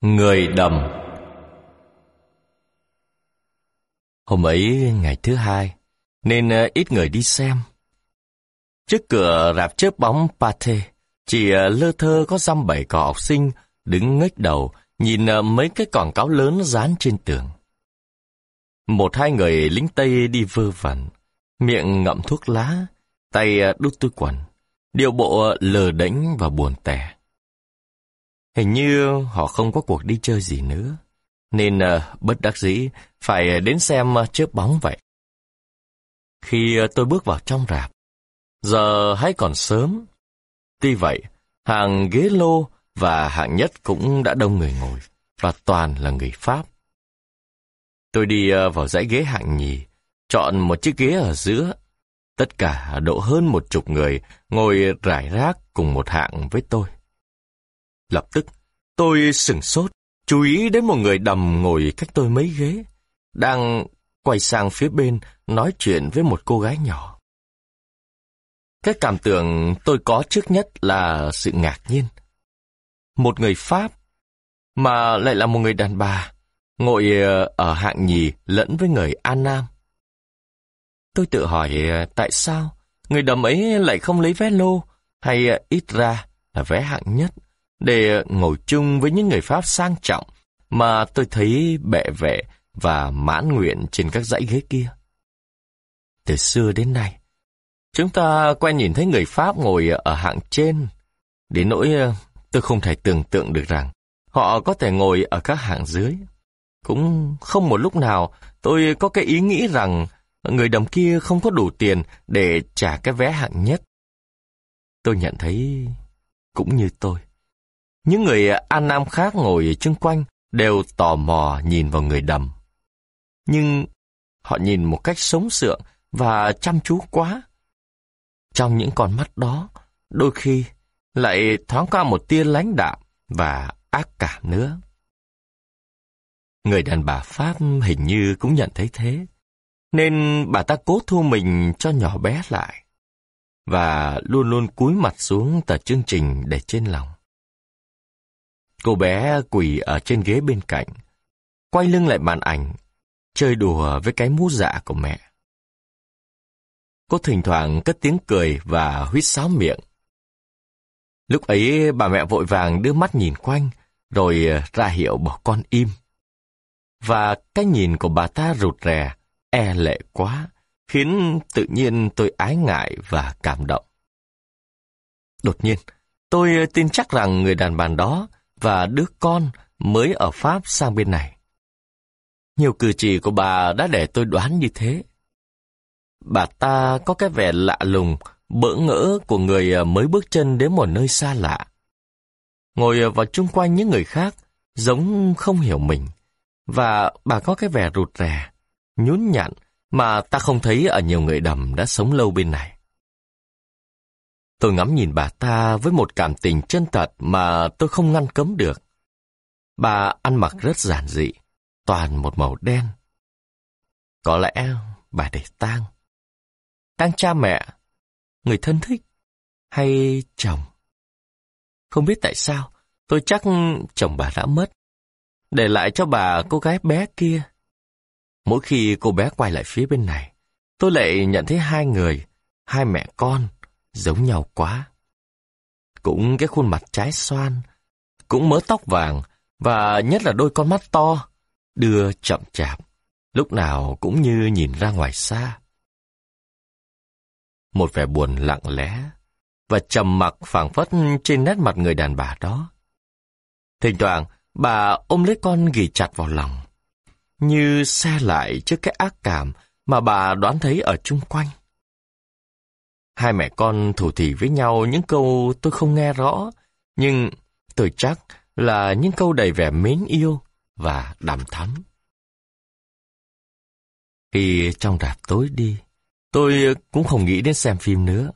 Người đầm Hôm ấy ngày thứ hai, nên ờ, ít người đi xem. Trước cửa rạp chớp bóng Pate, chỉ ờ, lơ thơ có dăm bảy cò học sinh đứng ngếch đầu nhìn ờ, mấy cái quảng cáo lớn dán trên tường. Một hai người lính Tây đi vơ vẩn, miệng ngậm thuốc lá, tay đút túi quần, điệu bộ lờ đánh và buồn tẻ. Hình như họ không có cuộc đi chơi gì nữa, nên uh, bất đắc dĩ phải đến xem ờ, uh, chớp bóng vậy. Khi uh, tôi bước vào trong rạp, giờ hay còn sớm. Tuy vậy, hàng ghế lô và hạng nhất cũng đã đông người ngồi, và toàn là người Pháp. Tôi đi uh, vào dãy ghế hạng nhì, chọn một chiếc ghế ở giữa. Tất cả độ hơn một chục người ngồi rải rác cùng một hạng với tôi. Lập tức, tôi sửng sốt, chú ý đến một người đầm ngồi cách tôi mấy ghế, đang quay sang phía bên nói chuyện với một cô gái nhỏ. Cái cảm tưởng tôi có trước nhất là sự ngạc nhiên. Một người Pháp, mà lại là một người đàn bà, ngồi ờ, ở hạng nhì lẫn với người An Nam. Tôi tự hỏi ờ, tại sao người đầm ấy lại không lấy vé lô hay ờ, ít ra là vé hạng nhất để ngồi chung với những người Pháp sang trọng mà tôi thấy bệ vệ và mãn nguyện trên các dãy ghế kia. Từ xưa đến nay, chúng ta quen nhìn thấy người Pháp ngồi ở hạng trên, đến nỗi ờ, tôi không thể tưởng tượng được rằng họ có thể ngồi ở các hạng dưới. Cũng không một lúc nào tôi có cái ý nghĩ rằng người đồng kia không có đủ tiền để trả cái vé hạng nhất. Tôi nhận thấy cũng như tôi. Những người An Nam khác ngồi chung quanh đều tò mò nhìn vào người đầm. Nhưng họ nhìn một cách sống sượng và chăm chú quá. Trong những con mắt đó, đôi khi lại thoáng qua một tia lãnh đạm và ác cảm nữa. Người đàn bà Pháp hình như cũng nhận thấy thế, nên bà ta cố thu mình cho nhỏ bé lại, và luôn luôn cúi mặt xuống tờ chương trình để trên lòng. Cô bé quỳ ở trên ghế bên cạnh, quay lưng lại màn ảnh, chơi đùa với cái mũ dạ của mẹ. Cô thỉnh thoảng cất tiếng cười và huýt sáo miệng. Lúc ấy bà mẹ vội vàng đưa mắt nhìn quanh, rồi ra hiệu bỏ con im. Và cái nhìn của bà ta rụt rè, e lệ quá, khiến tự nhiên tôi ái ngại và cảm động. Đột nhiên, tôi tin chắc rằng người đàn bà đó và đứa con mới ở Pháp sang bên này. Nhiều cử chỉ của bà đã để tôi đoán như thế. Bà ta có cái vẻ lạ lùng, bỡ ngỡ của người ờ, mới bước chân đến một nơi xa lạ. Ngồi vào chung quanh những người khác, giống không hiểu mình. Và bà có cái vẻ rụt rè, nhún nhặn mà ta không thấy ở nhiều người đầm đã sống lâu bên này. Tôi ngắm nhìn bà ta với một cảm tình chân thật mà tôi không ngăn cấm được. Bà ăn mặc rất giản dị, toàn một màu đen. Có lẽ bà để tang. Tang cha mẹ, người thân thích, hay chồng. Không biết tại sao, tôi chắc chồng bà đã mất. Để lại cho bà cô gái bé kia. Mỗi khi cô bé quay lại phía bên này, tôi lại nhận thấy hai người, hai mẹ con, giống nhau quá. Cũng cái khuôn mặt trái xoan, cũng mớ tóc vàng, và nhất là đôi con mắt to, đưa chậm chạp, lúc nào cũng như nhìn ra ngoài xa. Một vẻ buồn lặng lẽ, và trầm mặc phảng phất trên nét mặt người đàn bà đó. Thỉnh thoảng, bà ôm lấy con ghi chặt vào lòng, như xe lại trước cái ác cảm mà bà đoán thấy ở chung quanh. Hai mẹ con thủ thỉ với nhau những câu tôi không nghe rõ, nhưng tôi chắc là những câu đầy vẻ mến yêu và đằm thắm. Khi trong rạp tối đi, tôi cũng không nghĩ đến xem phim nữa.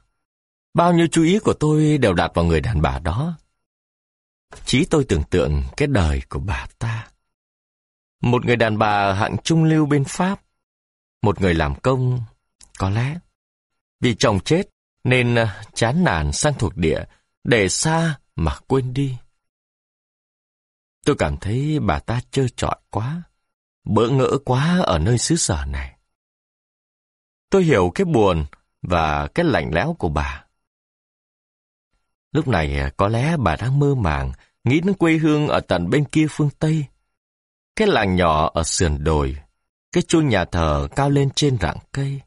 Bao nhiêu chú ý của tôi đều đặt vào người đàn bà đó. Chí tôi tưởng tượng cái đời của bà ta. Một người đàn bà hạng trung lưu bên Pháp. Một người làm công, có lẽ. Vì chồng chết nên ờ, chán nản sang thuộc địa, để xa mà quên đi. Tôi cảm thấy bà ta trơ trọi quá, bỡ ngỡ quá ở nơi xứ sở này. Tôi hiểu cái buồn và cái lạnh lẽo của bà. Lúc này ờ, có lẽ bà đang mơ màng, nghĩ đến quê hương ở tận bên kia phương Tây. Cái làng nhỏ ở sườn đồi, cái chuông nhà thờ cao lên trên rặng cây.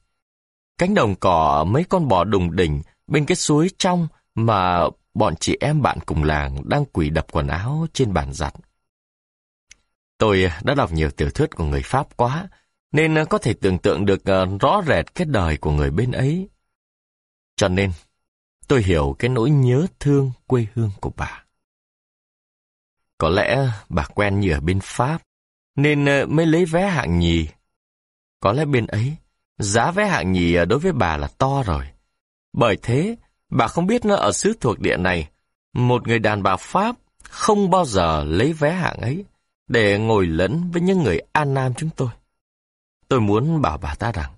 Cánh đồng cỏ mấy con bò đùng đỉnh bên cái suối trong mà bọn chị em bạn cùng làng đang quỳ đập quần áo trên bàn giặt. Tôi đã đọc nhiều tiểu thuyết của người Pháp quá, nên có thể tưởng tượng được ờ, rõ rệt cái đời của người bên ấy. Cho nên, tôi hiểu cái nỗi nhớ thương quê hương của bà. Có lẽ bà quen như ở bên Pháp, nên ờ, mới lấy vé hạng nhì. Có lẽ bên ấy, giá vé hạng nhì à, đối với bà là to rồi. Bởi thế, bà không biết nó ở xứ thuộc địa này, một người đàn bà Pháp không bao giờ lấy vé hạng ấy để ngồi lẫn với những người An Nam chúng tôi. Tôi muốn bảo bà ta rằng,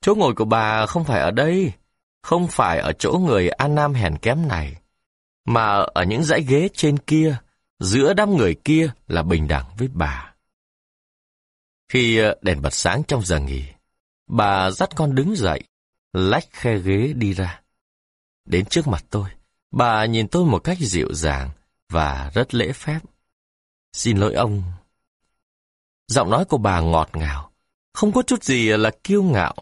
chỗ ngồi của bà không phải ở đây, không phải ở chỗ người An Nam hèn kém này, mà ở những dãy ghế trên kia, giữa đám người kia là bình đẳng với bà. Khi à, đèn bật sáng trong giờ nghỉ, bà dắt con đứng dậy, lách khe ghế đi ra. Đến trước mặt tôi, bà nhìn tôi một cách dịu dàng và rất lễ phép. Xin lỗi ông. Giọng nói của bà ngọt ngào, không có chút gì là kiêu ngạo.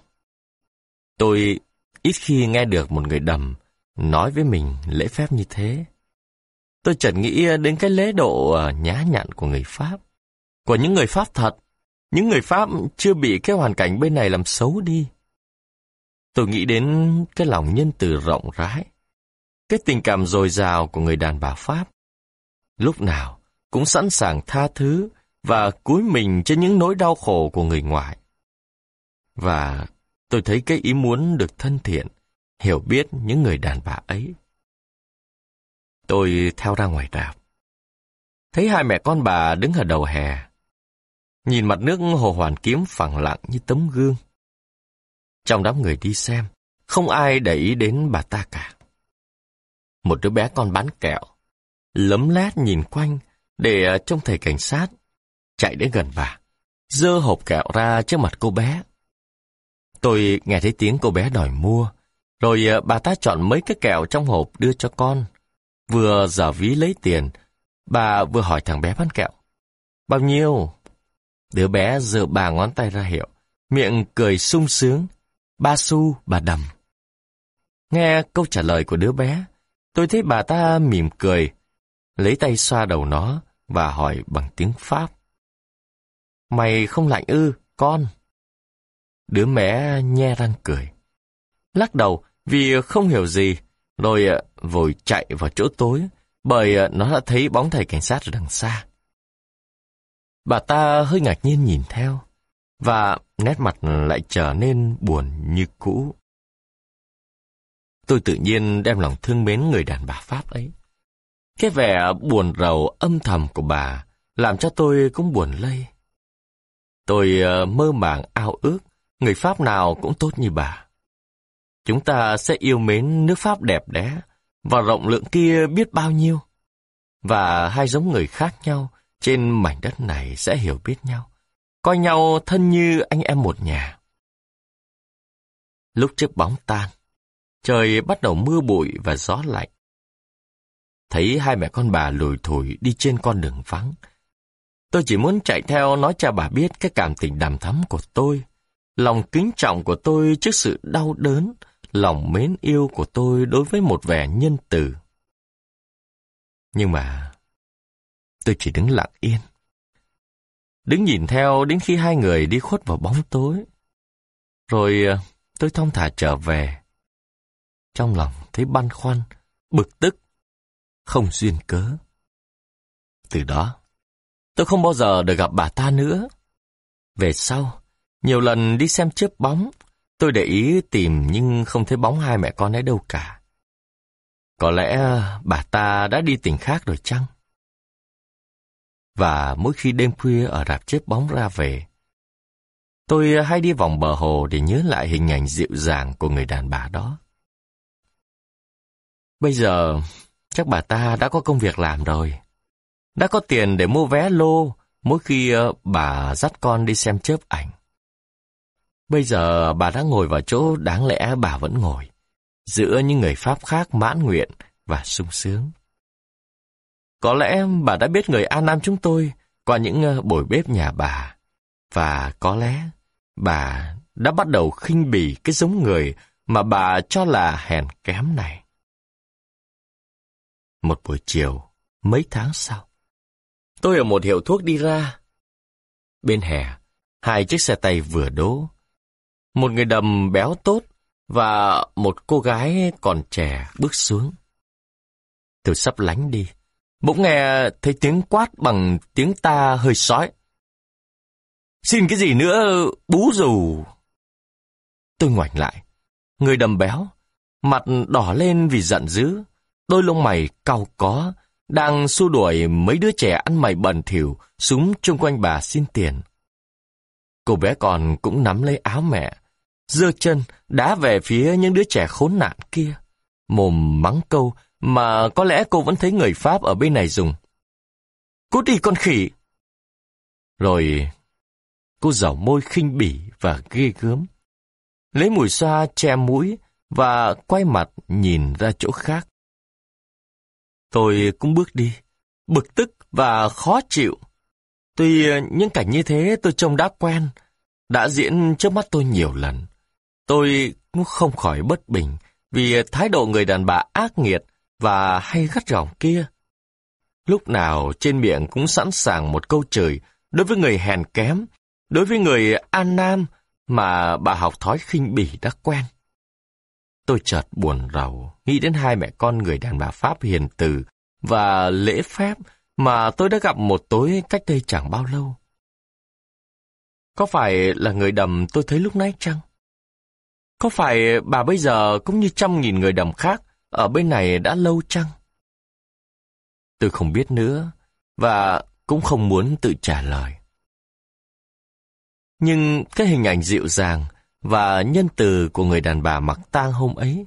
Tôi ít khi nghe được một người đầm nói với mình lễ phép như thế. Tôi chợt nghĩ đến cái lễ độ ờ, nhã nhặn của người Pháp, của những người Pháp thật, những người Pháp chưa bị cái hoàn cảnh bên này làm xấu đi. Tôi nghĩ đến cái lòng nhân từ rộng rãi, cái tình cảm dồi dào của người đàn bà Pháp. Lúc nào cũng sẵn sàng tha thứ và cúi mình cho những nỗi đau khổ của người ngoại. Và tôi thấy cái ý muốn được thân thiện, hiểu biết những người đàn bà ấy. Tôi theo ra ngoài rạp. Thấy hai mẹ con bà đứng ở đầu hè. Nhìn mặt nước hồ hoàn kiếm phẳng lặng như tấm gương. Trong đám người đi xem, không ai để ý đến bà ta cả. Một đứa bé con bán kẹo, lấm lét nhìn quanh để ờ, trông thầy cảnh sát, chạy đến gần bà, dơ hộp kẹo ra trước mặt cô bé. Tôi nghe thấy tiếng cô bé đòi mua, rồi ờ, bà ta chọn mấy cái kẹo trong hộp đưa cho con. Vừa giả ví lấy tiền, bà vừa hỏi thằng bé bán kẹo. Bao nhiêu? Đứa bé giơ ba ngón tay ra hiệu, miệng cười sung sướng. Ba xu, bà đầm. Nghe câu trả lời của đứa bé, tôi thấy bà ta mỉm cười, lấy tay xoa đầu nó và hỏi bằng tiếng Pháp. Mày không lạnh ư, con? Đứa bé nhe răng cười. Lắc đầu vì không hiểu gì, rồi à, vội chạy vào chỗ tối, bởi à, nó đã thấy bóng thầy cảnh sát ở đằng xa. Bà ta hơi ngạc nhiên nhìn theo, và nét mặt lại trở nên buồn như cũ. Tôi tự nhiên đem lòng thương mến người đàn bà Pháp ấy. Cái vẻ buồn rầu âm thầm của bà làm cho tôi cũng buồn lây. Tôi ờ, mơ màng ao ước người Pháp nào cũng tốt như bà. Chúng ta sẽ yêu mến nước Pháp đẹp đẽ và rộng lượng kia biết bao nhiêu. Và hai giống người khác nhau trên mảnh đất này sẽ hiểu biết nhau, coi nhau thân như anh em một nhà. Lúc chiếc bóng tan, trời bắt đầu mưa bụi và gió lạnh. Thấy hai mẹ con bà lùi thủi đi trên con đường vắng. Tôi chỉ muốn chạy theo nói cho bà biết cái cảm tình đàm thắm của tôi lòng kính trọng của tôi trước sự đau đớn, lòng mến yêu của tôi đối với một vẻ nhân từ. Nhưng mà, tôi chỉ đứng lặng yên. Đứng nhìn theo đến khi hai người đi khuất vào bóng tối. Rồi ờ, tôi thong thả trở về. Trong lòng thấy băn khoăn, bực tức, không duyên cớ. Từ đó, tôi không bao giờ được gặp bà ta nữa. Về sau, nhiều lần đi xem chớp bóng, tôi để ý tìm nhưng không thấy bóng hai mẹ con ấy đâu cả. Có lẽ ờ, bà ta đã đi tỉnh khác rồi chăng? Và mỗi khi đêm khuya ở rạp chớp bóng ra về, tôi hay đi vòng bờ hồ để nhớ lại hình ảnh dịu dàng của người đàn bà đó. Bây giờ, chắc bà ta đã có công việc làm rồi. đã có tiền để mua vé lô mỗi khi ờ, bà dắt con đi xem chớp ảnh. Bây giờ bà đã ngồi vào chỗ đáng lẽ bà vẫn ngồi, giữa những người Pháp khác mãn nguyện và sung sướng. Có lẽ bà đã biết người An Nam chúng tôi qua những ờ, buổi bếp nhà bà, và có lẽ bà đã bắt đầu khinh bỉ cái giống người mà bà cho là hèn kém này. Một buổi chiều, mấy tháng sau, tôi ở một hiệu thuốc đi ra. Bên hè, hai chiếc xe tay vừa đỗ. Một người đầm béo tốt và một cô gái còn trẻ bước xuống. Tôi sắp lánh đi, bỗng nghe thấy tiếng quát bằng tiếng ta hơi sói. Xin cái gì nữa, bú rù. Tôi ngoảnh lại, người đầm béo, mặt đỏ lên vì giận dữ, đôi lông mày cau có, đang xua đuổi mấy đứa trẻ ăn mày bẩn thỉu súng chung quanh bà xin tiền. Cô bé còn cũng nắm lấy áo mẹ, giơ chân đá về phía những đứa trẻ khốn nạn kia. Mồm mắng câu mà có lẽ cô vẫn thấy người Pháp ở bên này dùng. Cút đi con khỉ! Rồi cô dầu môi khinh bỉ và ghê gớm. Lấy mùi xoa che mũi và quay mặt nhìn ra chỗ khác. Tôi cũng bước đi, bực tức và khó chịu. Tuy những cảnh như thế tôi trông đã quen, đã diễn trước mắt tôi nhiều lần. Tôi cũng không khỏi bất bình vì thái độ người đàn bà ác nghiệt và hay gắt gỏng kia. Lúc nào trên miệng cũng sẵn sàng một câu chửi đối với người hèn kém, đối với người an nam mà bà học thói khinh bỉ đã quen. Tôi chợt buồn rầu, nghĩ đến hai mẹ con người đàn bà Pháp hiền từ và lễ phép mà tôi đã gặp một tối cách đây chẳng bao lâu. Có phải là người đầm tôi thấy lúc nãy chăng? Có phải bà bây giờ cũng như trăm nghìn người đầm khác ở bên này đã lâu chăng? Tôi không biết nữa và cũng không muốn tự trả lời. Nhưng cái hình ảnh dịu dàng và nhân từ của người đàn bà mặc tang hôm ấy,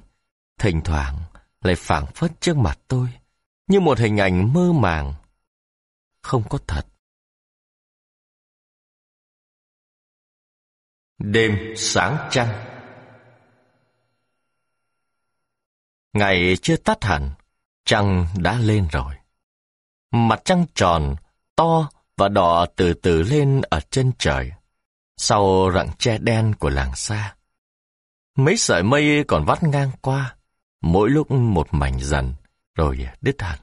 thỉnh thoảng lại phảng phất trước mặt tôi, như một hình ảnh mơ màng, không có thật. Đêm sáng trăng Ngày chưa tắt hẳn, trăng đã lên rồi. Mặt trăng tròn, to và đỏ từ từ lên ở chân trời sau rặng tre đen của làng xa. Mấy sợi mây còn vắt ngang qua, mỗi lúc một mảnh dần, rồi đứt hẳn.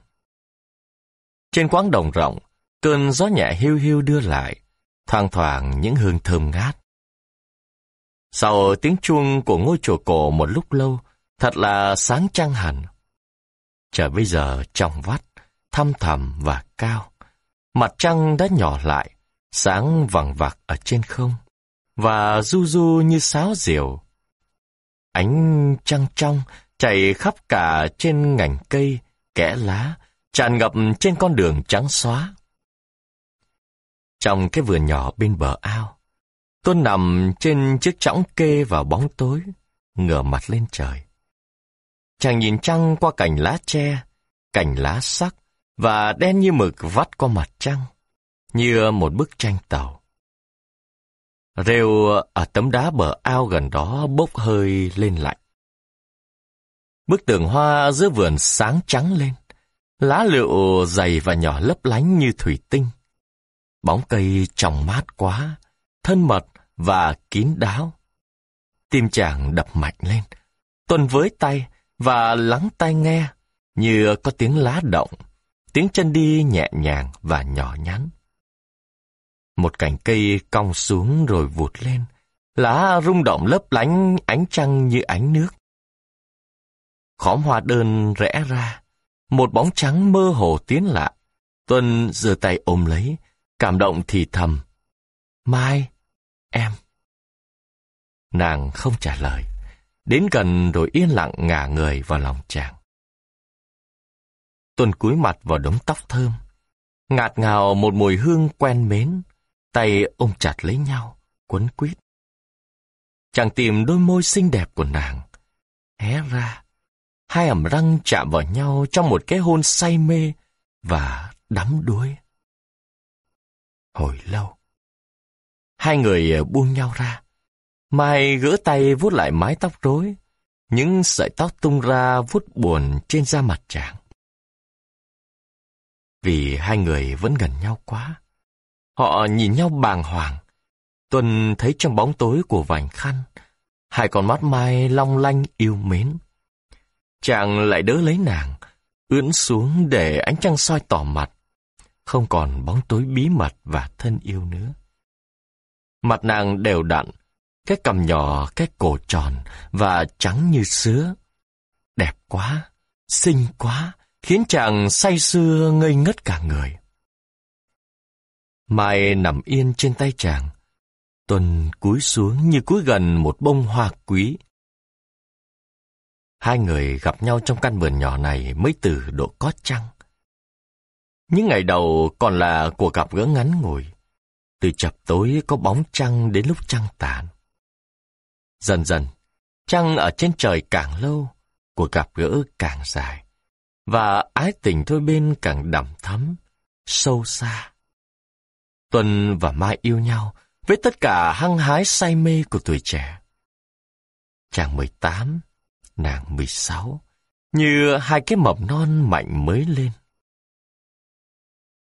Trên quãng đồng rộng, cơn gió nhẹ hiu hiu đưa lại, thoang thoảng những hương thơm ngát. Sau tiếng chuông của ngôi chùa cổ một lúc lâu, thật là sáng trăng hẳn. Trời bây giờ trong vắt, thăm thẳm và cao, mặt trăng đã nhỏ lại, sáng vằng vặc ở trên không và du du như sáo diều. Ánh trăng trong chạy khắp cả trên ngành cây, kẽ lá, tràn ngập trên con đường trắng xóa. Trong cái vườn nhỏ bên bờ ao, tôi nằm trên chiếc chõng kê vào bóng tối, ngửa mặt lên trời. Chàng nhìn trăng qua cành lá tre, cành lá sắc và đen như mực vắt qua mặt trăng, như một bức tranh tàu. Rêu ở tấm đá bờ ao gần đó bốc hơi lên lạnh. Bức tường hoa giữa vườn sáng trắng lên, lá lựu dày và nhỏ lấp lánh như thủy tinh. Bóng cây trồng mát quá, thân mật và kín đáo. Tim chàng đập mạnh lên, tuần với tay và lắng tai nghe, như có tiếng lá động, tiếng chân đi nhẹ nhàng và nhỏ nhắn. Một cành cây cong xuống rồi vụt lên, lá rung động lấp lánh ánh trăng như ánh nước. Khóm hoa đơn rẽ ra, một bóng trắng mơ hồ tiến lạ. Tuân giơ tay ôm lấy, cảm động thì thầm. Mai, em. Nàng không trả lời, đến gần rồi yên lặng ngả người vào lòng chàng. Tuân cúi mặt vào đống tóc thơm, ngạt ngào một mùi hương quen mến, tay ôm chặt lấy nhau, quấn quýt. Chàng tìm đôi môi xinh đẹp của nàng, hé ra, hai ẩm răng chạm vào nhau trong một cái hôn say mê và đắm đuối. Hồi lâu, hai người buông nhau ra. Mai gỡ tay vuốt lại mái tóc rối, những sợi tóc tung ra vuốt buồn trên da mặt chàng. Vì hai người vẫn gần nhau quá. Họ nhìn nhau bàng hoàng. Tuần thấy trong bóng tối của vành khăn, hai con mắt Mai long lanh yêu mến. Chàng lại đỡ lấy nàng, ưỡn xuống để ánh trăng soi tỏ mặt. Không còn bóng tối bí mật và thân yêu nữa. Mặt nàng đều đặn, cái cầm nhỏ, cái cổ tròn và trắng như sứa. Đẹp quá, xinh quá, khiến chàng say sưa ngây ngất cả người. Mai nằm yên trên tay chàng. Tuần cúi xuống như cúi gần một bông hoa quý. Hai người gặp nhau trong căn vườn nhỏ này mới từ độ có trăng. Những ngày đầu còn là cuộc gặp gỡ ngắn ngủi. Từ chập tối có bóng trăng đến lúc trăng tàn. Dần dần, trăng ở trên trời càng lâu, cuộc gặp gỡ càng dài, và ái tình đôi bên càng đậm thắm, sâu xa. Tuần và Mai yêu nhau với tất cả hăng hái say mê của tuổi trẻ. Chàng 18, nàng 16, như hai cái mầm non mạnh mới lên.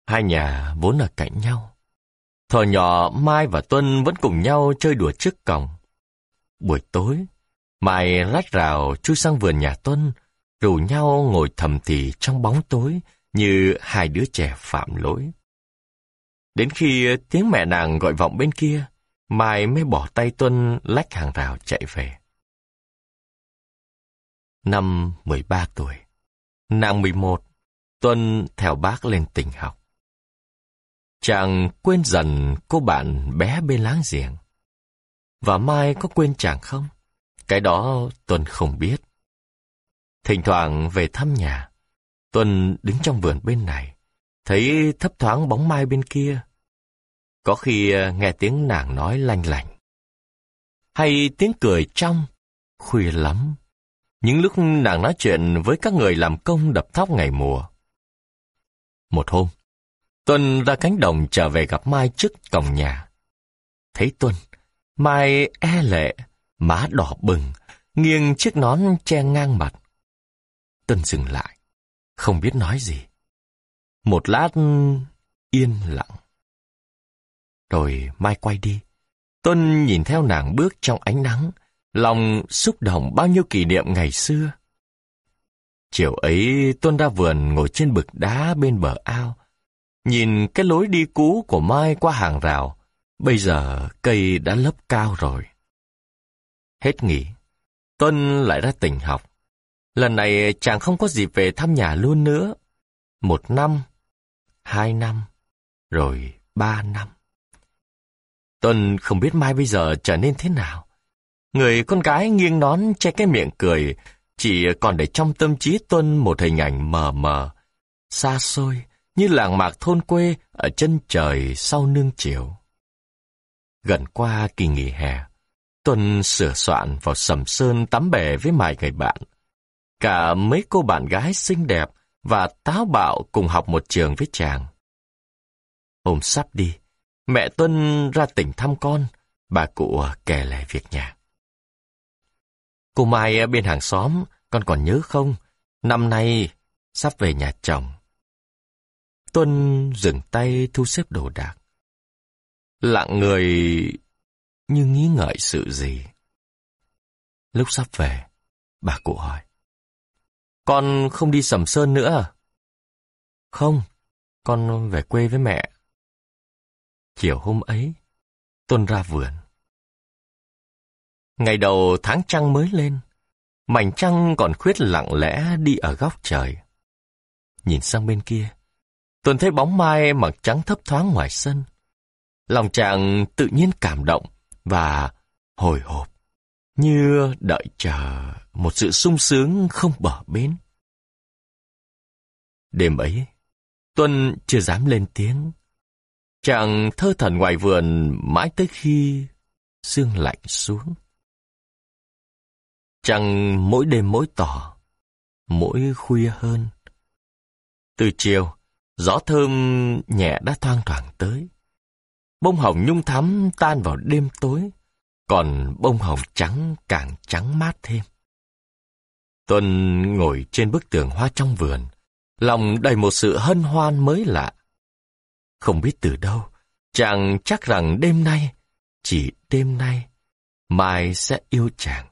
Hai nhà vốn ở cạnh nhau. Thò nhỏ Mai và Tuân vẫn cùng nhau chơi đùa trước cổng. Buổi tối, Mai lách rào chui sang vườn nhà Tuân, rủ nhau ngồi thầm thì trong bóng tối như hai đứa trẻ phạm lỗi. Đến khi tiếng mẹ nàng gọi vọng bên kia, Mai mới bỏ tay Tuân lách hàng rào chạy về. Năm 13 tuổi, nàng 11, Tuân theo bác lên tỉnh học. Chàng quên dần cô bạn bé bên láng giềng. Và Mai có quên chàng không? Cái đó Tuân không biết. Thỉnh thoảng về thăm nhà, Tuân đứng trong vườn bên này, thấy thấp thoáng bóng Mai bên kia. Có khi à, nghe tiếng nàng nói lanh lành. Hay tiếng cười trong, khuya lắm. Những lúc nàng nói chuyện với các người làm công đập thóc ngày mùa. Một hôm, Tuân ra cánh đồng trở về gặp Mai trước cổng nhà. Thấy Tuân, Mai e lệ, má đỏ bừng, nghiêng chiếc nón che ngang mặt. tân dừng lại, không biết nói gì. Một lát yên lặng. Rồi Mai quay đi. Tuân nhìn theo nàng bước trong ánh nắng, lòng xúc động bao nhiêu kỷ niệm ngày xưa. Chiều ấy Tuân ra vườn ngồi trên bực đá bên bờ ao, nhìn cái lối đi cũ của Mai qua hàng rào, bây giờ cây đã lấp cao rồi. Hết nghỉ, Tuân lại ra tỉnh học. Lần này chàng không có dịp về thăm nhà luôn nữa. Một năm, hai năm, rồi ba năm. Tuân không biết mai bây giờ trở nên thế nào. Người con gái nghiêng nón che cái miệng cười, chỉ còn để trong tâm trí Tuân một hình ảnh mờ mờ, xa xôi, như làng mạc thôn quê ở chân trời sau nương chiều. Gần qua kỳ nghỉ hè, Tuân sửa soạn vào sầm sơn tắm bể với vài người bạn. Cả mấy cô bạn gái xinh đẹp và táo bạo cùng học một trường với chàng. Hôm sắp đi, mẹ Tuân ra tỉnh thăm con, bà cụ kể lại việc nhà. Cô Mai bên hàng xóm, con còn nhớ không? Năm nay, sắp về nhà chồng. Tuân dừng tay thu xếp đồ đạc. Lặng người như nghĩ ngợi sự gì. Lúc sắp về, bà cụ hỏi. Con không đi sầm sơn nữa à? Không, con về quê với mẹ. Chiều hôm ấy, Tuân ra vườn. Ngày đầu tháng trăng mới lên, mảnh trăng còn khuyết lặng lẽ đi ở góc trời. Nhìn sang bên kia, Tuân thấy bóng mai mặc trắng thấp thoáng ngoài sân. Lòng chàng tự nhiên cảm động và hồi hộp, như đợi chờ một sự sung sướng không bờ bến. Đêm ấy, Tuân chưa dám lên tiếng. Chàng thơ thần ngoài vườn mãi tới khi sương lạnh xuống. Chàng mỗi đêm mỗi tỏ, mỗi khuya hơn. Từ chiều, Gió thơm nhẹ đã thoang thoảng tới. Bông hồng nhung thắm tan vào đêm tối, còn bông hồng trắng càng trắng mát thêm. Tuân ngồi trên bức tường hoa trong vườn, lòng đầy một sự hân hoan mới lạ. Không biết từ đâu, chàng chắc rằng đêm nay, chỉ đêm nay, Mai sẽ yêu chàng.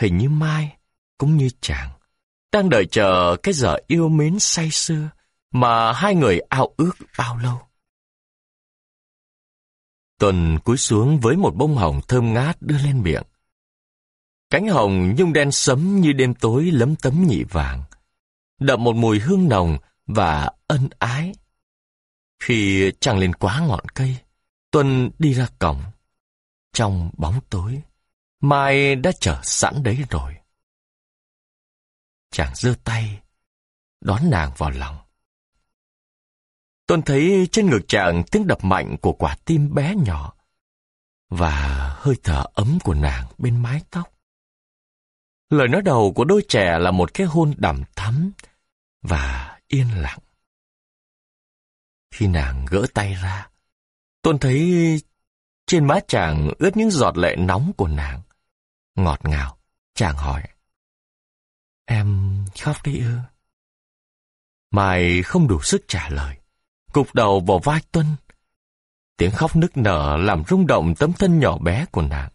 Hình như Mai, cũng như chàng, đang đợi chờ cái giờ yêu mến say sưa mà hai người ao ước bao lâu. Tuần cúi xuống với một bông hồng thơm ngát đưa lên miệng. Cánh hồng nhung đen sấm như đêm tối lấm tấm nhị vàng, đậm một mùi hương nồng và ân ái. Khi chàng lên quá ngọn cây, Tuân đi ra cổng. Trong bóng tối, Mai đã chờ sẵn đấy rồi. Chàng giơ tay, đón nàng vào lòng tôn thấy trên ngực chàng tiếng đập mạnh của quả tim bé nhỏ và hơi thở ấm của nàng bên mái tóc. Lời nói đầu của đôi trẻ là một cái hôn đầm thắm và yên lặng. Khi nàng gỡ tay ra, Tôn thấy trên má chàng ướt những giọt lệ nóng của nàng. Ngọt ngào, chàng hỏi. Em khóc đi ư? Mai không đủ sức trả lời. Cục đầu vào vai Tuân. Tiếng khóc nức nở làm rung động tấm thân nhỏ bé của nàng.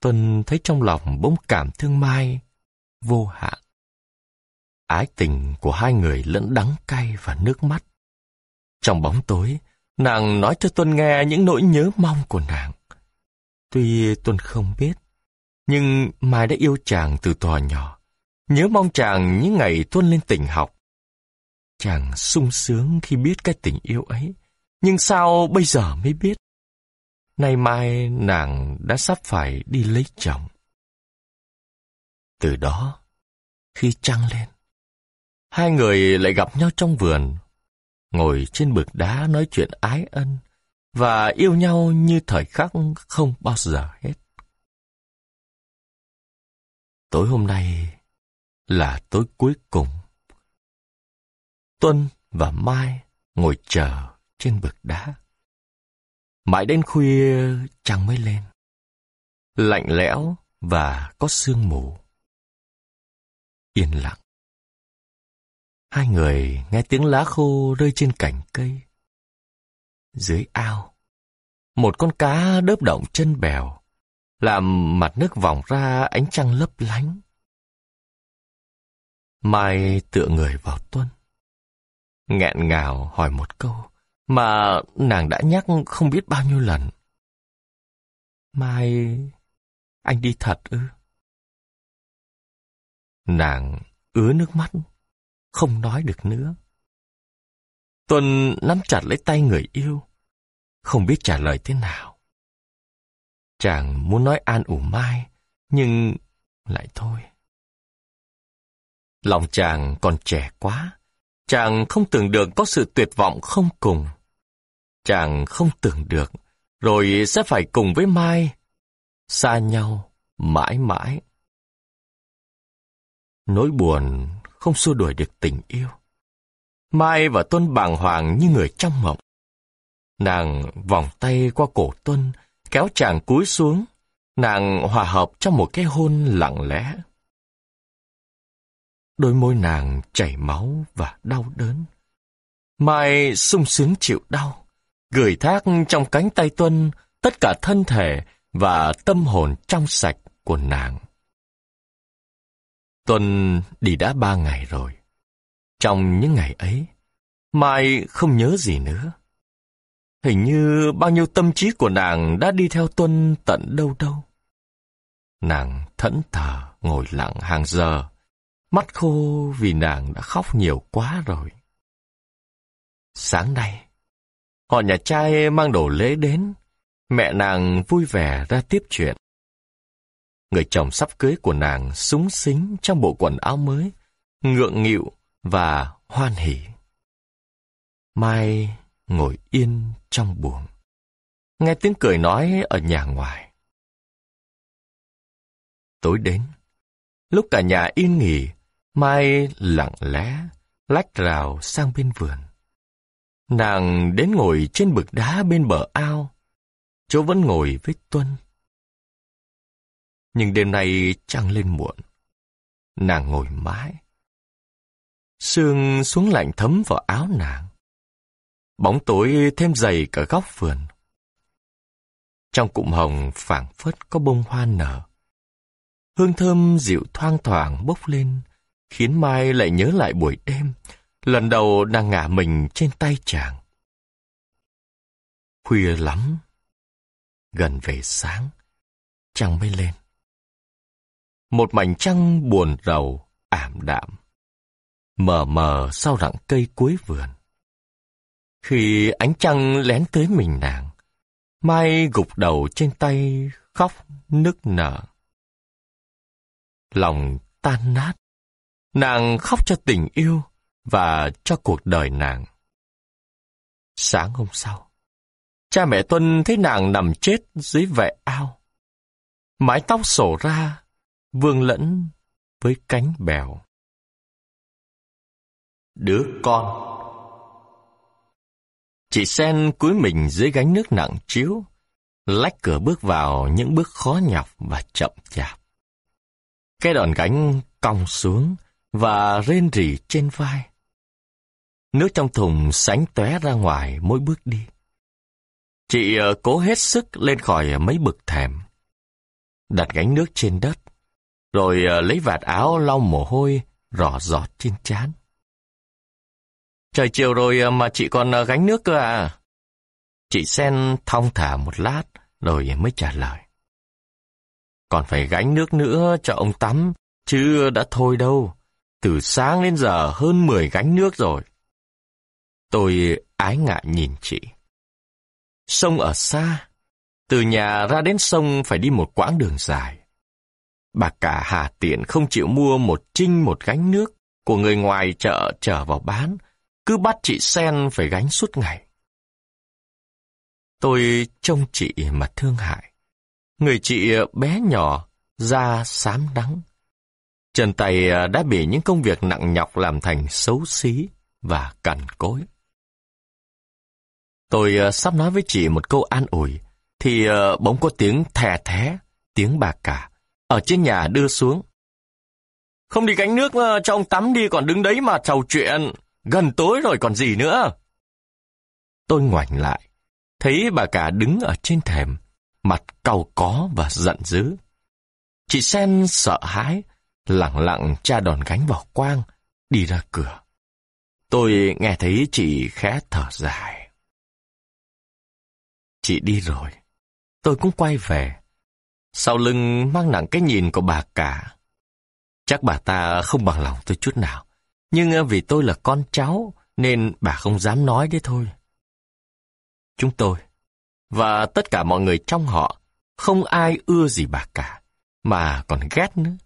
Tuân thấy trong lòng bỗng cảm thương Mai vô hạn. Ái tình của hai người lẫn đắng cay và nước mắt. Trong bóng tối, nàng nói cho Tuân nghe những nỗi nhớ mong của nàng. Tuy Tuân không biết, nhưng Mai đã yêu chàng từ tòa nhỏ. Nhớ mong chàng những ngày Tuân lên tỉnh học. Chàng sung sướng khi biết cái tình yêu ấy. Nhưng sao bây giờ mới biết? Nay mai nàng đã sắp phải đi lấy chồng. Từ đó, khi trăng lên, hai người lại gặp nhau trong vườn, ngồi trên bực đá nói chuyện ái ân và yêu nhau như thời khắc không bao giờ hết. Tối hôm nay là tối cuối cùng. Tuân và Mai ngồi chờ trên bực đá. Mãi đến khuya trăng mới lên. Lạnh lẽo và có sương mù. Yên lặng. Hai người nghe tiếng lá khô rơi trên cành cây. Dưới ao, một con cá đớp động chân bèo, làm mặt nước vòng ra ánh trăng lấp lánh. Mai tựa người vào tuân. Nghẹn ngào hỏi một câu mà nàng đã nhắc không biết bao nhiêu lần. Mai, anh đi thật ư? Nàng ứa nước mắt, không nói được nữa. Tuân nắm chặt lấy tay người yêu, không biết trả lời thế nào. Chàng muốn nói an ủi Mai, nhưng lại thôi. Lòng chàng còn trẻ quá, chàng không tưởng được có sự tuyệt vọng không cùng. Chàng không tưởng được, rồi sẽ phải cùng với Mai, xa nhau mãi mãi. Nỗi buồn không xua đuổi được tình yêu. Mai và Tuân bàng hoàng như người trong mộng. Nàng vòng tay qua cổ Tuân, kéo chàng cúi xuống. Nàng hòa hợp trong một cái hôn lặng lẽ. Đôi môi nàng chảy máu và đau đớn. Mai sung sướng chịu đau, gửi thác trong cánh tay Tuân tất cả thân thể và tâm hồn trong sạch của nàng. Tuân đi đã ba ngày rồi. Trong những ngày ấy, Mai không nhớ gì nữa. Hình như bao nhiêu tâm trí của nàng đã đi theo Tuân tận đâu đâu. Nàng thẫn thờ ngồi lặng hàng giờ, mắt khô vì nàng đã khóc nhiều quá rồi. Sáng nay, họ nhà trai mang đồ lễ đến, mẹ nàng vui vẻ ra tiếp chuyện. Người chồng sắp cưới của nàng súng xính trong bộ quần áo mới, ngượng nghịu và hoan hỉ. Mai ngồi yên trong buồng, nghe tiếng cười nói ở nhà ngoài. Tối đến, lúc cả nhà yên nghỉ, Mai lặng lẽ lách rào sang bên vườn. Nàng đến ngồi trên bực đá bên bờ ao, chỗ vẫn ngồi với Tuân. Nhưng đêm nay trăng lên muộn, nàng ngồi mãi. Sương xuống lạnh thấm vào áo nàng. Bóng tối thêm dày cả góc vườn. Trong cụm hồng phảng phất có bông hoa nở. Hương thơm dịu thoang thoảng bốc lên, khiến Mai lại nhớ lại buổi đêm, lần đầu nàng ngả mình trên tay chàng. Khuya lắm, gần về sáng, trăng mới lên. Một mảnh trăng buồn rầu, ảm đạm, mờ mờ sau rặng cây cuối vườn. Khi ánh trăng lén tới mình nàng, Mai gục đầu trên tay khóc nức nở. Lòng tan nát, nàng khóc cho tình yêu và cho cuộc đời nàng. Sáng hôm sau, cha mẹ Tuân thấy nàng nằm chết dưới vẻ ao. Mái tóc sổ ra, vương lẫn với cánh bèo. Đứa con Chị Sen cúi mình dưới gánh nước nặng chiếu, lách cửa bước vào những bước khó nhọc và chậm chạp. Cái đòn gánh cong xuống và rên rỉ trên vai. Nước trong thùng sánh tóe ra ngoài mỗi bước đi. Chị ờ, cố hết sức lên khỏi mấy bực thèm. Đặt gánh nước trên đất, rồi ờ, lấy vạt áo lau mồ hôi, rỏ giọt trên trán. Trời chiều rồi ờ, mà chị còn gánh nước cơ à? Chị Sen thong thả một lát, rồi mới trả lời. Còn phải gánh nước nữa cho ông tắm, chứ đã thôi đâu. Từ sáng đến giờ hơn 10 gánh nước rồi. Tôi ái ngại nhìn chị. Sông ở xa, từ nhà ra đến sông phải đi một quãng đường dài. Bà cả hà tiện không chịu mua một trinh một gánh nước của người ngoài chợ trở vào bán, cứ bắt chị Sen phải gánh suốt ngày. Tôi trông chị mà thương hại. Người chị bé nhỏ, da xám đắng. Chân tay à, đã bị những công việc nặng nhọc làm thành xấu xí và cằn cối. Tôi à, sắp nói với chị một câu an ủi, thì à, bỗng có tiếng thè thé, tiếng bà cả, ở trên nhà đưa xuống. Không đi gánh nước cho ông tắm đi còn đứng đấy mà trầu chuyện, gần tối rồi còn gì nữa. Tôi ngoảnh lại, thấy bà cả đứng ở trên thềm, mặt cầu có và giận dữ. Chị Sen sợ hãi, lặng lặng cha đòn gánh vào quang, đi ra cửa. Tôi nghe thấy chị khẽ thở dài. Chị đi rồi. Tôi cũng quay về. Sau lưng mang nặng cái nhìn của bà cả. Chắc bà ta không bằng lòng tôi chút nào. Nhưng ờ, vì tôi là con cháu, nên bà không dám nói đấy thôi. Chúng tôi, và tất cả mọi người trong họ, không ai ưa gì bà cả, mà còn ghét nữa.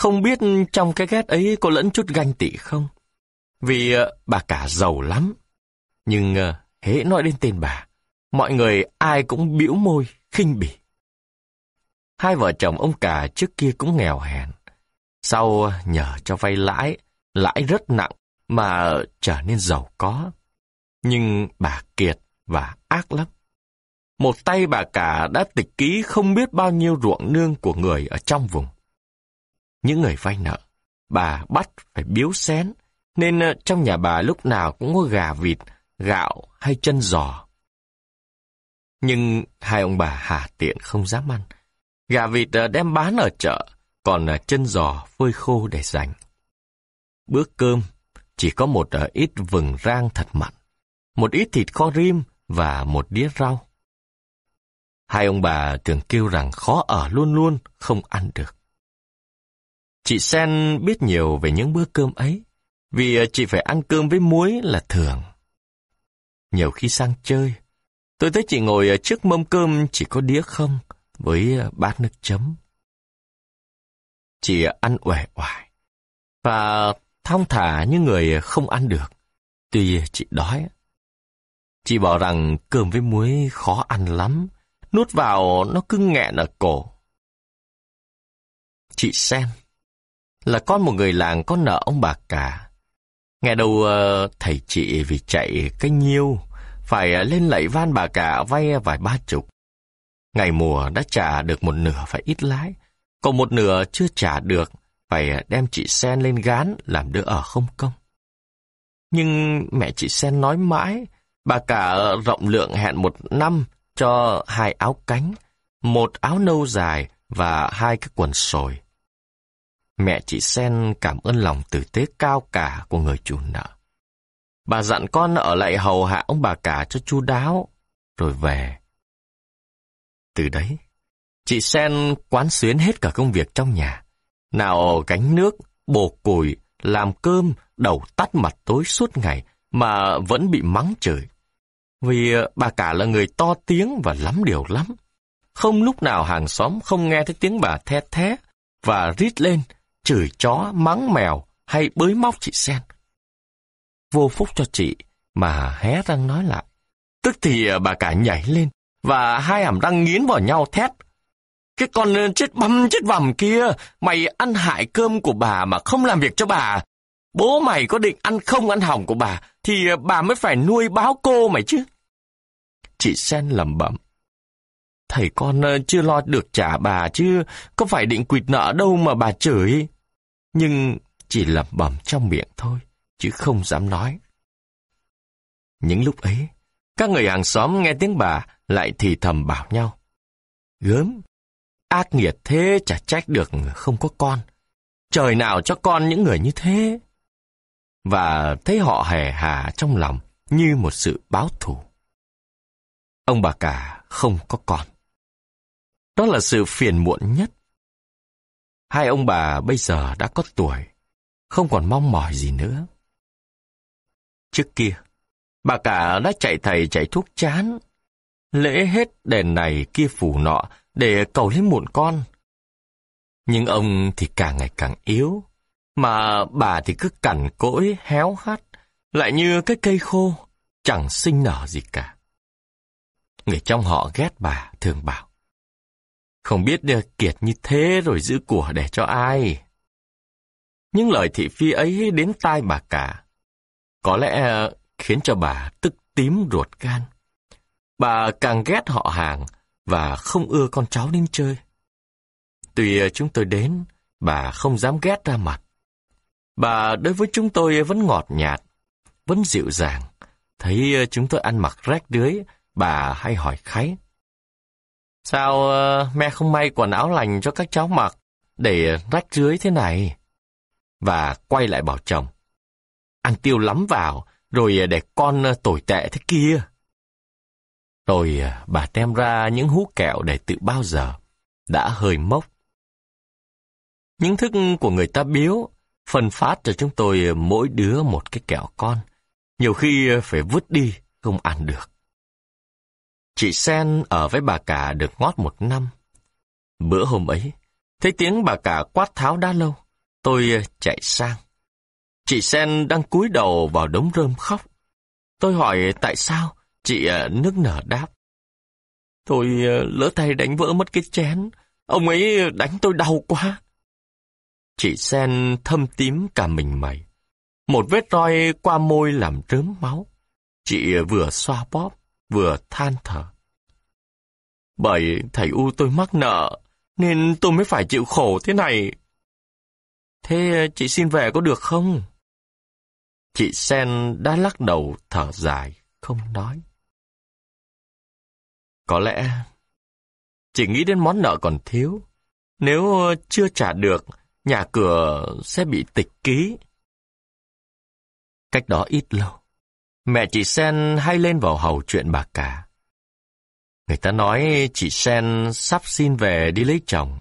Không biết trong cái ghét ấy có lẫn chút ganh tị không? Vì ờ, bà cả giàu lắm. Nhưng ờ, hễ nói đến tên bà, mọi người ai cũng bĩu môi, khinh bỉ. Hai vợ chồng ông cả trước kia cũng nghèo hèn. Sau ờ, nhờ cho vay lãi, lãi rất nặng mà trở nên giàu có. Nhưng bà kiệt và ác lắm. Một tay bà cả đã tịch ký không biết bao nhiêu ruộng nương của người ở trong vùng. Những người vay nợ, bà bắt phải biếu xén, nên ờ, trong nhà bà lúc nào cũng có gà vịt, gạo hay chân giò nhưng hai ông bà hà tiện không dám ăn. Gà vịt ờ, đem bán ở chợ, còn ờ, chân giò phơi khô để dành. Bữa cơm chỉ có một ít vừng rang thật mặn, một ít thịt kho rim và một đĩa rau. Hai ông bà thường kêu rằng khó ở luôn luôn, không ăn được. Chị Sen biết nhiều về những bữa cơm ấy, vì à, chị phải ăn cơm với muối là thường. Nhiều khi sang chơi, Tôi thấy chị ngồi ở trước mâm cơm chỉ có đĩa không với à, bát nước chấm. Chị à, ăn uể oải và thong thả như người không ăn được. Tuy chị đói. Chị bảo rằng cơm với muối khó ăn lắm, nuốt vào nó cứ nghẹn ở cổ. Chị Sen là con một người làng có nợ ông bà cả. Nghe đầu ờ, thầy chị vì chạy cái nhiêu, phải ờ, lên lạy van bà cả vay vài ba chục. Ngày mùa đã trả được một nửa phải ít lãi, còn một nửa chưa trả được, phải ờ, đem chị Sen lên gán làm đứa ở không công. Nhưng mẹ chị Sen nói mãi, bà cả rộng lượng hẹn một năm cho hai áo cánh, một áo nâu dài và hai cái quần sồi. Mẹ chị Sen cảm ơn lòng tử tế cao cả của người chủ nợ. Bà dặn con ở lại hầu hạ ông bà cả cho chu đáo, rồi về. Từ đấy, chị Sen quán xuyến hết cả công việc trong nhà. Nào gánh nước, bồ củi, làm cơm, đầu tắt mặt tối suốt ngày mà vẫn bị mắng chửi. Vì ờ, bà cả là người to tiếng và lắm điều lắm. Không lúc nào hàng xóm không nghe thấy tiếng bà thét thé và rít lên, chửi chó, mắng mèo hay bới móc chị Sen. Vô phúc cho chị mà hé răng nói lại. Tức thì à, bà cả nhảy lên và hai hàm răng nghiến vào nhau thét. Cái con chết băm chết vằm kia, mày ăn hại cơm của bà mà không làm việc cho bà. Bố mày có định ăn không ăn hỏng của bà, thì à, bà mới phải nuôi báo cô mày chứ. Chị Sen lẩm bẩm. Thầy con à, chưa lo được trả bà chứ, có phải định quỵt nợ đâu mà bà chửi. Nhưng chỉ lẩm bẩm trong miệng thôi, chứ không dám nói. Những lúc ấy, các người hàng xóm nghe tiếng bà lại thì thầm bảo nhau. Gớm, ác nghiệt thế chả trách được không có con. Trời nào cho con những người như thế. Và thấy họ hề hà trong lòng như một sự báo thù. Ông bà cả không có con. Đó là sự phiền muộn nhất. Hai ông bà bây giờ đã có tuổi, không còn mong mỏi gì nữa. Trước kia, bà cả đã chạy thầy chạy thuốc chán, lễ hết đèn này kia phủ nọ để cầu lấy muộn con. Nhưng ông thì càng ngày càng yếu, mà bà thì cứ cằn cỗi héo hắt, lại như cái cây khô, chẳng sinh nở gì cả. Người trong họ ghét bà thường bảo, không biết kiệt như thế rồi giữ của để cho ai. Những lời thị phi ấy đến tai bà cả, có lẽ ờ, khiến cho bà tức tím ruột gan. Bà càng ghét họ hàng và không ưa con cháu đến chơi. Tuy ờ, chúng tôi đến, bà không dám ghét ra mặt. Bà đối với chúng tôi vẫn ngọt nhạt, vẫn dịu dàng. Thấy ờ, chúng tôi ăn mặc rách rưới, bà hay hỏi kháy. Sao uh, mẹ không may quần áo lành cho các cháu mặc, để rách rưới thế này? Và quay lại bảo chồng. Ăn tiêu lắm vào, rồi để con uh, tồi tệ thế kia. Rồi uh, bà đem ra những hú kẹo để tự bao giờ, đã hơi mốc. Những thức của người ta biếu, phân phát cho chúng tôi mỗi đứa một cái kẹo con. Nhiều khi phải vứt đi, không ăn được. Chị Sen ở với bà cả được ngót một năm. Bữa hôm ấy, thấy tiếng bà cả quát tháo đã lâu, tôi ờ, chạy sang. Chị Sen đang cúi đầu vào đống rơm khóc. Tôi hỏi tại sao, chị ờ, nước nở đáp. Tôi ờ, lỡ tay đánh vỡ mất cái chén, ông ấy đánh tôi đau quá. Chị Sen thâm tím cả mình mày. Một vết roi qua môi làm rớm máu. Chị vừa xoa bóp, vừa than thở. Bởi thầy U tôi mắc nợ, nên tôi mới phải chịu khổ thế này. Thế chị xin về có được không? Chị Sen đã lắc đầu thở dài, không nói. Có lẽ chỉ nghĩ đến món nợ còn thiếu. Nếu chưa trả được, nhà cửa sẽ bị tịch ký. Cách đó ít lâu, Mẹ chị Sen hay lên vào hầu chuyện bà cả. Người ta nói chị Sen sắp xin về đi lấy chồng,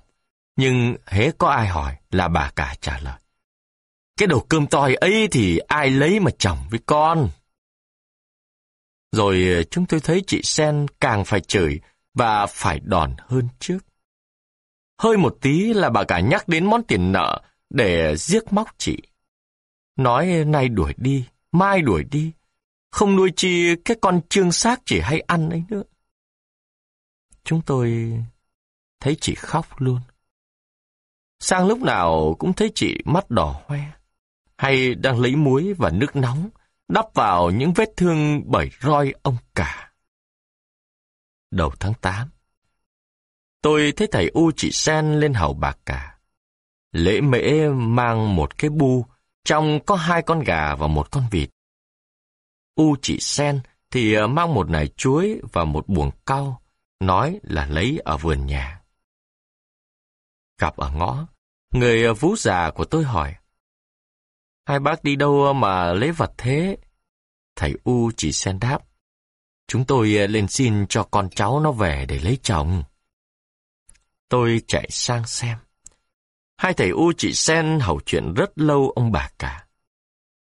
nhưng hễ có ai hỏi là bà cả trả lời. Cái đồ cơm tỏi ấy thì ai lấy mà chồng với con. Rồi chúng tôi thấy chị Sen càng phải chửi và phải đòn hơn trước. Hơi một tí là bà cả nhắc đến món tiền nợ để giết móc chị. Nói nay đuổi đi, mai đuổi đi, không nuôi chi cái con trương xác chỉ hay ăn ấy nữa. Chúng tôi thấy chị khóc luôn. Sang lúc nào cũng thấy chị mắt đỏ hoe. hay đang lấy muối và nước nóng đắp vào những vết thương bởi roi ông cả. Đầu tháng 8, tôi thấy thầy U chị Sen lên hầu bạc cả. Lễ mễ mang một cái bu, trong có hai con gà và một con vịt. U chị Sen thì ờ, mang một nải chuối và một buồng cau, nói là lấy ở vườn nhà. Gặp ở ngõ, người ờ, vú già của tôi hỏi, Hai bác đi đâu ờ, mà lấy vật thế? Thầy U chỉ sen đáp, chúng tôi lên xin cho con cháu nó về để lấy chồng. Tôi chạy sang xem. Hai thầy U chị Sen hầu chuyện rất lâu ông bà cả.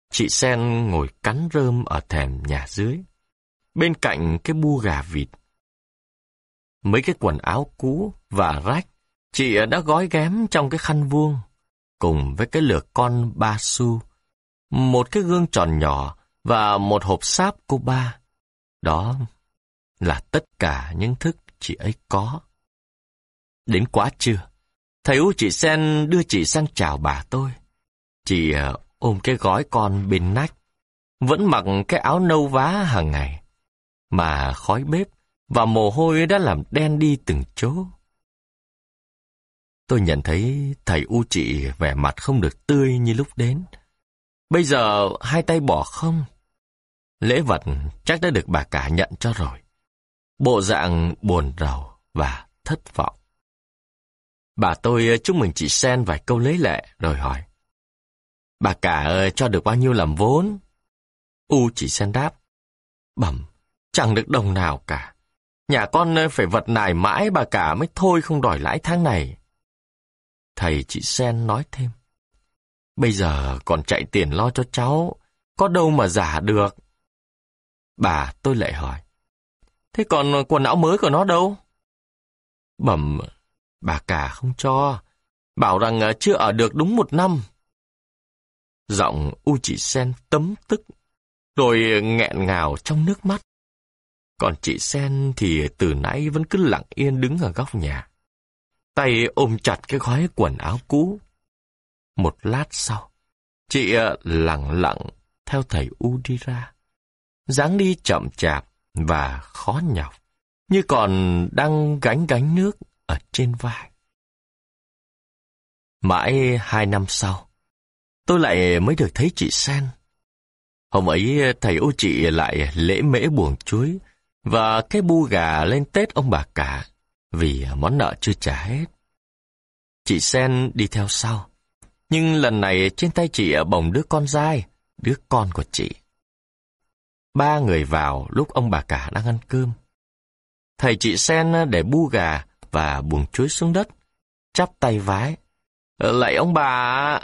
Chị Sen ngồi cắn rơm ở thềm nhà dưới, bên cạnh cái bu gà vịt. Mấy cái quần áo cũ và rách, chị đã gói ghém trong cái khăn vuông, cùng với cái lược con ba xu, một cái gương tròn nhỏ và một hộp sáp cô ba. Đó là tất cả những thức chị ấy có. Đến quá trưa, thầy Ú chị Sen đưa chị sang chào bà tôi. Chị ờ, ôm cái gói con bên nách, vẫn mặc cái áo nâu vá hàng ngày, mà khói bếp và mồ hôi đã làm đen đi từng chỗ. Tôi nhận thấy thầy U chị vẻ mặt không được tươi như lúc đến. Bây giờ hai tay bỏ không? Lễ vật chắc đã được bà cả nhận cho rồi. Bộ dạng buồn rầu và thất vọng. Bà tôi chúc mừng chị Sen vài câu lấy lệ rồi hỏi. Bà cả ơi, cho được bao nhiêu làm vốn? U chỉ Sen đáp. Bẩm, chẳng được đồng nào cả. Nhà con phải vật nài mãi bà cả mới thôi không đòi lãi tháng này. Thầy chị Sen nói thêm. Bây giờ còn chạy tiền lo cho cháu, có đâu mà giả được. Bà tôi lại hỏi. Thế còn quần áo mới của nó đâu? Bẩm, bà cả không cho. Bảo rằng chưa ở được đúng một năm. Giọng U chị Sen tấm tức, rồi nghẹn ngào trong nước mắt. Còn chị Sen thì từ nãy vẫn cứ lặng yên đứng ở góc nhà. Tay ôm chặt cái gói quần áo cũ. Một lát sau, chị ờ, lặng lặng theo thầy U đi ra dáng đi chậm chạp và khó nhọc, như còn đang gánh gánh nước ở trên vai. Mãi hai năm sau, tôi lại mới được thấy chị Sen. Hôm ấy thầy ô chị lại lễ mễ buồng chuối và cái bu gà lên Tết ông bà cả vì món nợ chưa trả hết. Chị Sen đi theo sau, nhưng lần này trên tay chị bồng đứa con dai, đứa con của chị. Ba người vào lúc ông bà cả đang ăn cơm. Thầy chị Sen để bu gà và buồng chuối xuống đất, chắp tay vái. Ờ, lại Lạy ông bà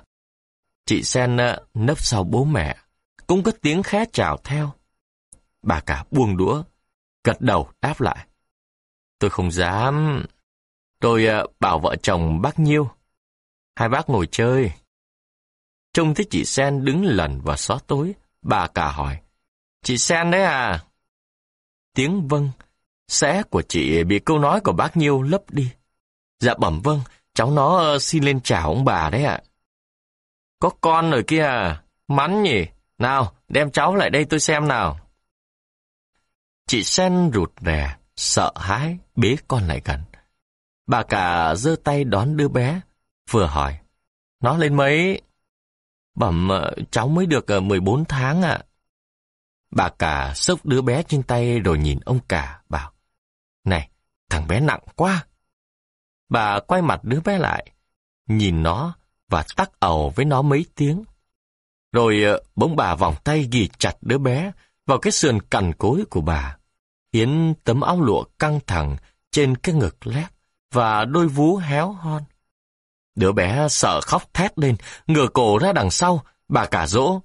Chị Sen ờ, nấp sau bố mẹ, cũng có tiếng khẽ chào theo. Bà cả buông đũa, gật đầu đáp lại. Tôi không dám. Tôi ờ, bảo vợ chồng bác nhiêu. Hai bác ngồi chơi. Trông thấy chị Sen đứng lần vào xó tối, bà cả hỏi. Chị Sen đấy à? Tiếng vâng, sẽ của chị bị câu nói của bác Nhiêu lấp đi. Dạ bẩm vâng, cháu nó ờ, xin lên chào ông bà đấy ạ. Có con rồi kia à? Mắn nhỉ? Nào, đem cháu lại đây tôi xem nào. Chị Sen rụt rè, sợ hãi, bế con lại gần. Bà cả giơ tay đón đứa bé, vừa hỏi. Nó lên mấy? Bẩm, ờ, cháu mới được ờ, 14 tháng ạ. Bà cả xốc đứa bé trên tay rồi nhìn ông cả, bảo, Này, thằng bé nặng quá. Bà quay mặt đứa bé lại, nhìn nó và tắc ẩu với nó mấy tiếng. Rồi ờ, bỗng bà vòng tay ghi chặt đứa bé vào cái sườn cằn cối của bà, khiến tấm áo lụa căng thẳng trên cái ngực lép và đôi vú héo hon. Đứa bé sợ khóc thét lên, ngửa cổ ra đằng sau, bà cả dỗ,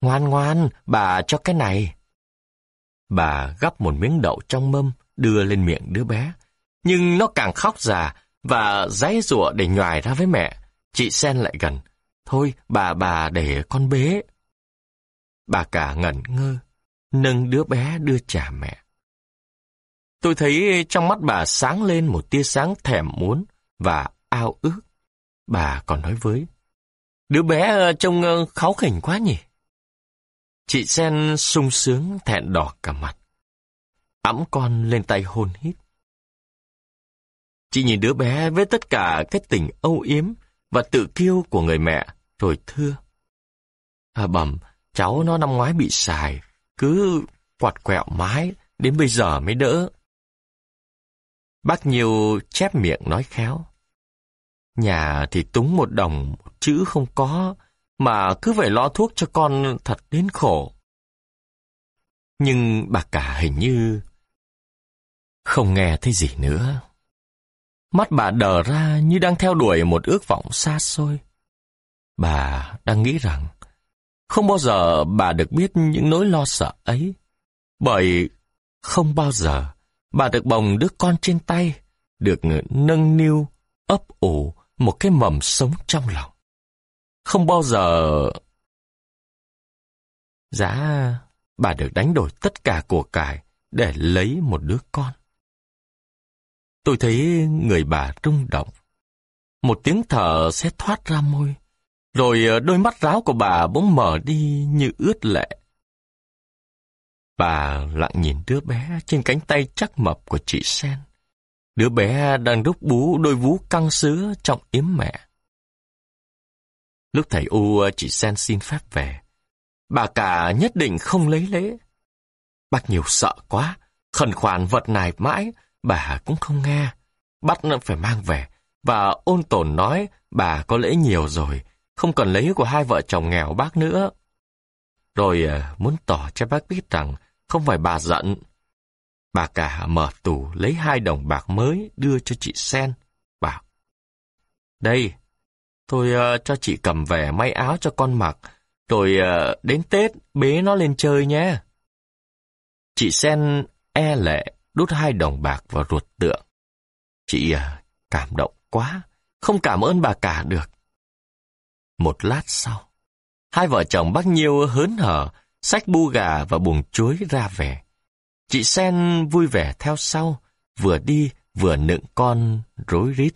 Ngoan ngoan, bà cho cái này. Bà gắp một miếng đậu trong mâm, đưa lên miệng đứa bé. Nhưng nó càng khóc già và giấy rụa để nhòi ra với mẹ. Chị Sen lại gần. Thôi, bà bà để con bế. Bà cả ngẩn ngơ, nâng đứa bé đưa trả mẹ. Tôi thấy trong mắt bà sáng lên một tia sáng thèm muốn và ao ước. Bà còn nói với, Đứa bé ờ, trông ờ, kháu khỉnh quá nhỉ? Chị Sen sung sướng thẹn đỏ cả mặt. Ẵm con lên tay hôn hít. Chị nhìn đứa bé với tất cả cái tình âu yếm và tự kiêu của người mẹ, rồi thưa. À, bẩm, cháu nó năm ngoái bị xài, cứ quạt quẹo mái, đến bây giờ mới đỡ. Bác Nhiêu chép miệng nói khéo. Nhà thì túng một đồng, một chữ không có, mà cứ phải lo thuốc cho con thật đến khổ. Nhưng bà cả hình như không nghe thấy gì nữa. Mắt bà đờ ra như đang theo đuổi một ước vọng xa xôi. Bà đang nghĩ rằng không bao giờ bà được biết những nỗi lo sợ ấy. Bởi không bao giờ bà được bồng đứa con trên tay, được nâng niu, ấp ủ một cái mầm sống trong lòng. Không bao giờ... Giá bà được đánh đổi tất cả của cải để lấy một đứa con. Tôi thấy người bà rung động. Một tiếng thở sẽ thoát ra môi, rồi ờ, đôi mắt ráo của bà bỗng mở đi như ướt lệ. Bà lặng nhìn đứa bé trên cánh tay chắc mập của chị Sen. Đứa bé đang đúc bú đôi vú căng sứa trong yếm mẹ. Lúc thầy U ờ, chị Sen xin phép về, bà cả nhất định không lấy lễ. Bác nhiều sợ quá, khẩn khoản vật này mãi, bà cũng không nghe. Bắt phải mang về, và ôn tồn nói bà có lễ nhiều rồi, không cần lấy của hai vợ chồng nghèo bác nữa. Rồi à, muốn tỏ cho bác biết rằng không phải bà giận. Bà cả mở tủ lấy hai đồng bạc mới đưa cho chị Sen, bảo. Đây, tôi uh, cho chị cầm về may áo cho con mặc, rồi uh, đến Tết bế nó lên chơi nhé. Chị Sen e lệ đút hai đồng bạc vào ruột tượng. Chị à, cảm động quá, không cảm ơn bà cả được. Một lát sau, hai vợ chồng bác Nhiêu hớn hở xách bu gà và buồng chuối ra về. Chị Sen vui vẻ theo sau, vừa đi vừa nựng con rối rít.